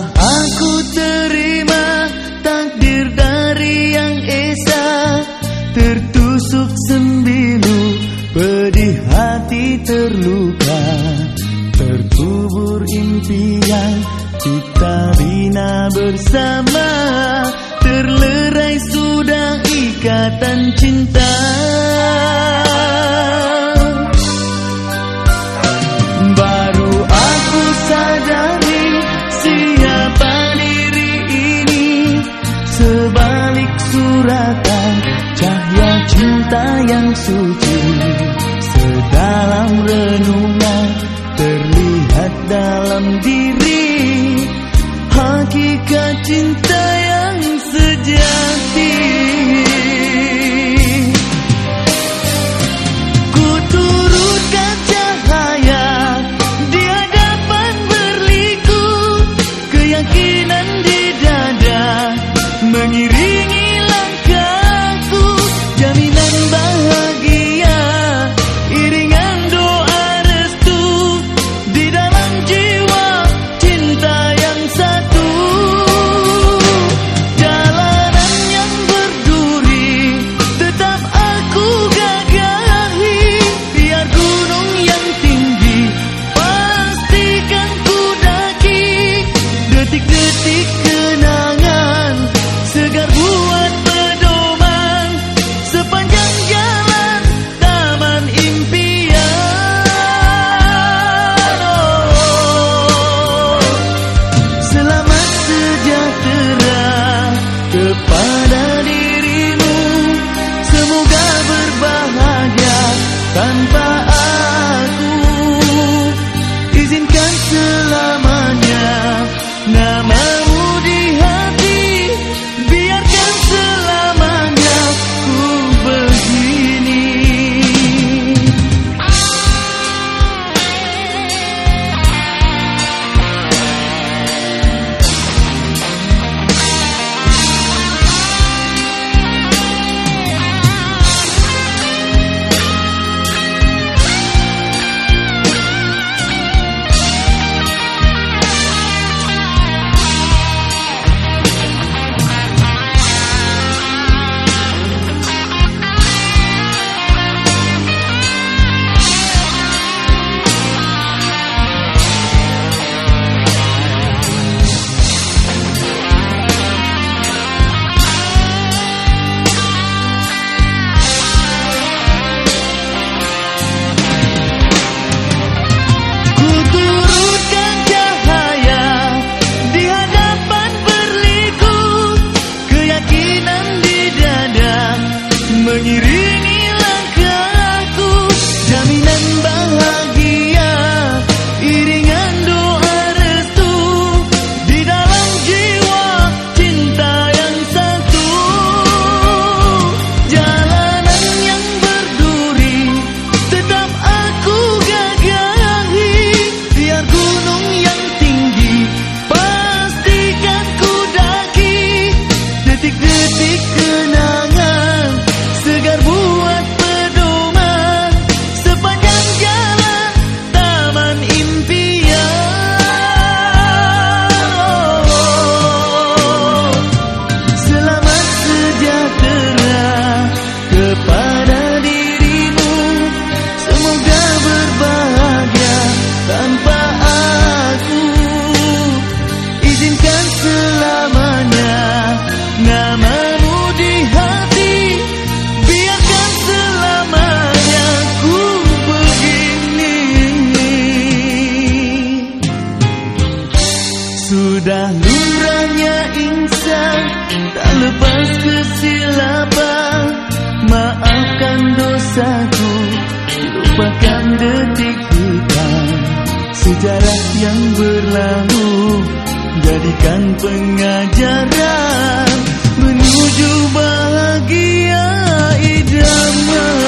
aku terima takdir dari yang esa Tertusuk sembilu pedih hati terluka. Terkubur impian kita bina bersama Terlerai sudah ikatan cinta. suci. Sedalam renungan Terlihat dalam diri. tanpa Tak lepas kesilapan Maafkan dosaku. Lupakan detik kita, Sejarah yang berlalu. Jadikan pengajaran Menuju bahagia idaman.